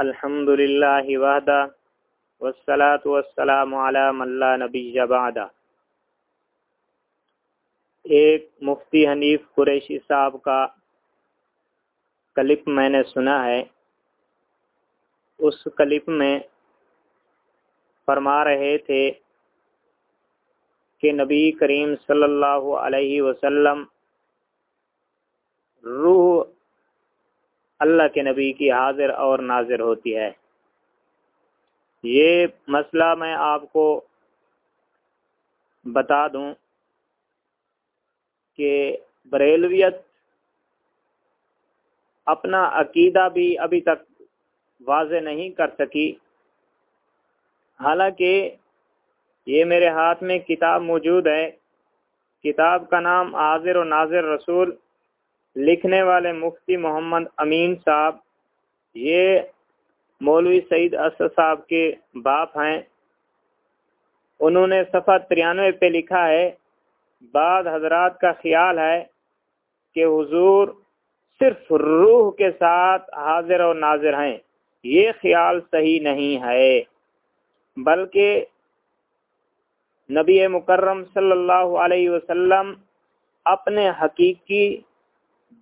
الحمد للہ وحدہ والصلاة والسلام علی من لا نبی بعدہ ایک مفتی حنیف قریشی صاحب کا کلپ میں نے سنا ہے۔ اس کلپ میں فرما رہے تھے کہ نبی کریم صلی اللہ علیہ وسلم روح اللہ کے نبی کی حاضر اور ناظر ہوتی ہے۔ یہ مسئلہ میں آپ کو بتا دوں کہ بریلویت اپنا عقیدہ بھی ابھی تک واضح نہیں کر سکی۔ حالانکہ یہ میرے ہاتھ میں کتاب موجود ہے۔ کتاب کا نام حاضر و ناظر رسول لکھنے والے مفتی محمد امین صاحب، یہ مولوی سعید اسد صاحب کے باپ ہیں۔ انہوں نے صفحہ ترانوے پہ لکھا ہے، بعد حضرات کا خیال ہے کہ حضور صرف روح کے ساتھ حاضر و ناظر ہیں۔ یہ خیال صحیح نہیں ہے، بلکہ نبی مکرم صلی اللہ علیہ وسلم اپنے حقیقی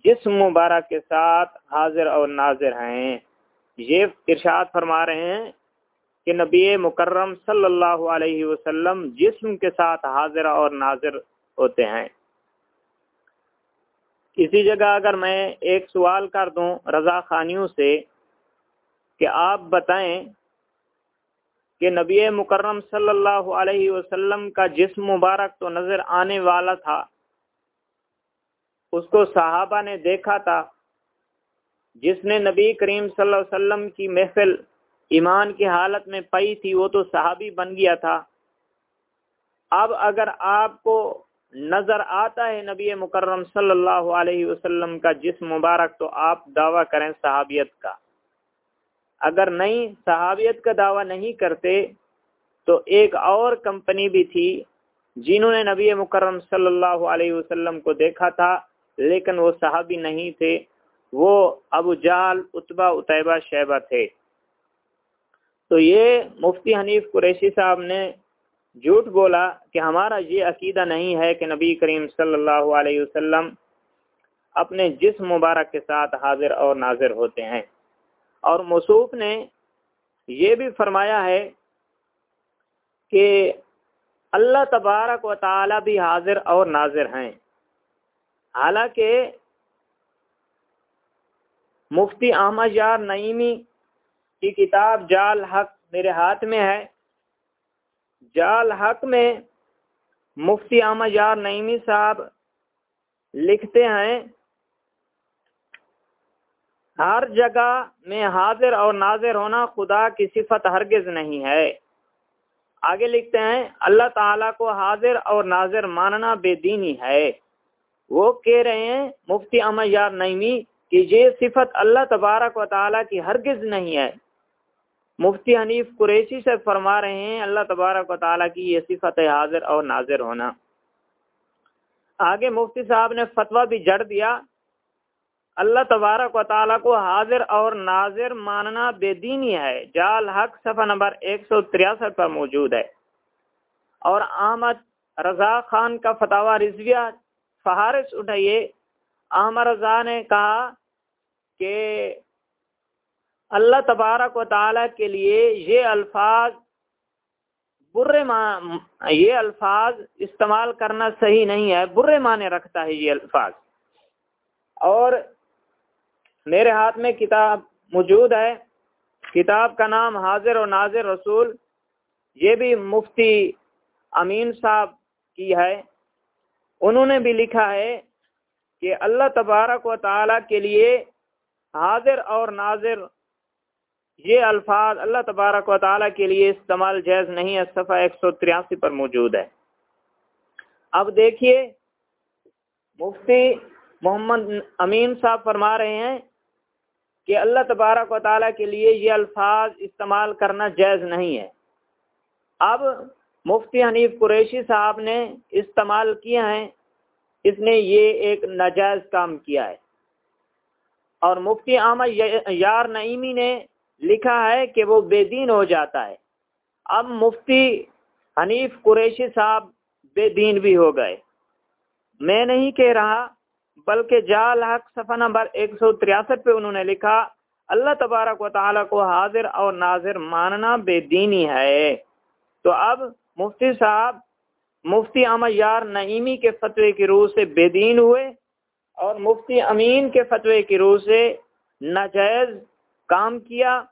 جسم مبارک کے ساتھ حاضر اور ناظر ہیں۔ یہ ارشاد فرما رہے ہیں کہ نبی مکرم صلی اللہ علیہ وسلم جسم کے ساتھ حاضر اور ناظر ہوتے ہیں۔ اسی جگہ اگر میں ایک سوال کر دوں رضا خانیوں سے کہ آپ بتائیں کہ نبی مکرم صلی اللہ علیہ وسلم کا جسم مبارک تو نظر آنے والا تھا اس کو صحابہ نے دیکھا تھا، جس نے نبی کریم صلی اللہ علیہ وسلم کی محفل ایمان کی حالت میں پئی تھی، وہ تو صحابی بن گیا تھا۔ اب اگر آپ کو نظر آتا ہے نبی مکرم صلی اللہ علیہ وسلم کا جسم مبارک، تو آپ دعویٰ کریں صحابیت کا۔ اگر نہیں، صحابیت کا دعویٰ نہیں کرتے، تو ایک اور کمپنی بھی تھی جنہوں نے نبی مکرم صلی اللہ علیہ وسلم کو دیکھا تھا۔ لیکن وہ صحابی نہیں تھے، وہ ابو جال اتبا اتبا شیبہ تھے۔ تو یہ مفتی حنیف قریشی صاحب نے جھوٹ بولا کہ ہمارا یہ عقیدہ نہیں ہے کہ نبی کریم صلی اللہ علیہ وسلم اپنے جسم مبارک کے ساتھ حاضر اور ناظر ہوتے ہیں۔ اور مصوف نے یہ بھی فرمایا ہے کہ اللہ تبارک و تعالی بھی حاضر اور ناظر ہیں۔ حالانکہ مفتی احمد یار نعیمی کی کتاب جال حق میرے ہاتھ میں ہے۔ جال حق میں مفتی احمد یار نعیمی صاحب لکھتے ہیں، ہر جگہ میں حاضر اور ناظر ہونا خدا کی صفت ہرگز نہیں ہے۔ آگے لکھتے ہیں، اللہ تعالیٰ کو حاضر اور ناظر ماننا بے دینی ہے۔ وہ کہہ رہے ہیں، مفتی احمد یار نعیمی، کہ یہ صفت اللہ تبارک و تعالیٰ کی ہرگز نہیں ہے۔ مفتی حنیف قریشی سے فرما رہے ہیں، اللہ تبارک و تعالیٰ کی یہ صفت ہے حاضر اور ناظر ہونا۔ آگے مفتی صاحب نے فتویٰ بھی جڑ دیا۔ اللہ تبارک و تعالیٰ کو حاضر اور ناظر ماننا بے دینی ہے۔ جال حق صفحہ نمبر ایک سو تریاسٹھ پر موجود ہے۔ اور احمد رضا خان کا فتح رضویہ فہارش اٹھائیے۔ احمد رضا نے کہا کہ اللہ تبارک و تعالیٰ کے لیے یہ الفاظ برے یہ الفاظ استعمال کرنا صحیح نہیں ہے، برے معنی رکھتا ہے یہ الفاظ۔ اور میرے ہاتھ میں کتاب موجود ہے، کتاب کا نام حاضر و ناظر رسول، یہ بھی مفتی امین صاحب کی ہے۔ انہوں نے بھی لکھا ہے کہ اللہ تبارک و تعالیٰ کے لیے حاضر اور ناظر یہ الفاظ اللہ تبارک و تعالیٰ کے لیے استعمال جائز نہیں ہے، صفحہ ایک سو تریاسی پر موجود ہے۔ اب دیکھیے، مفتی محمد امین صاحب فرما رہے ہیں کہ اللہ تبارک و تعالیٰ کے لیے یہ الفاظ استعمال کرنا جائز نہیں ہے۔ اب مفتی حنیف قریشی صاحب نے استعمال کیا ہے، اس نے یہ ایک ناجائز کام کیا ہے۔ اور مفتی احمد یار نعیمی نے لکھا ہے کہ وہ بے دین ہو جاتا ہے۔ اب مفتی حنیف قریشی صاحب بے دین بھی ہو گئے۔ میں نہیں کہہ رہا، بلکہ جال حق صفحہ نمبر ایک سو تریاسٹھ پہ انہوں نے لکھا، اللہ تبارک و تعالیٰ کو حاضر اور ناظر ماننا بے دینی ہے۔ تو اب مفتی صاحب، مفتی احمد یار نعیمی کے فتوے کی روح سے بے دین ہوئے اور مفتی امین کے فتوے کی روح سے ناجائز کام کیا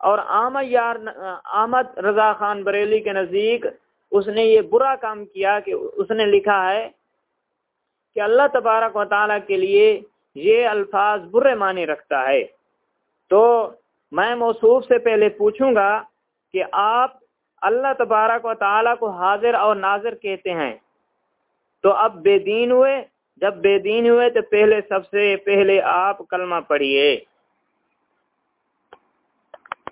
اور احمد یار احمد رضا خان بریلی کے نزدیک اس نے یہ برا کام کیا کہ اس نے لکھا ہے کہ اللہ تبارک و تعالیٰ کے لیے یہ الفاظ برے معنی رکھتا ہے۔ تو میں موصوف سے پہلے پوچھوں گا کہ آپ اللہ تبارک و تعالیٰ کو حاضر اور ناظر کہتے ہیں۔ تو اب بے دین ہوئے، جب بے دین ہوئے تو پہلے سب سے پہلے آپ کلمہ پڑھیے۔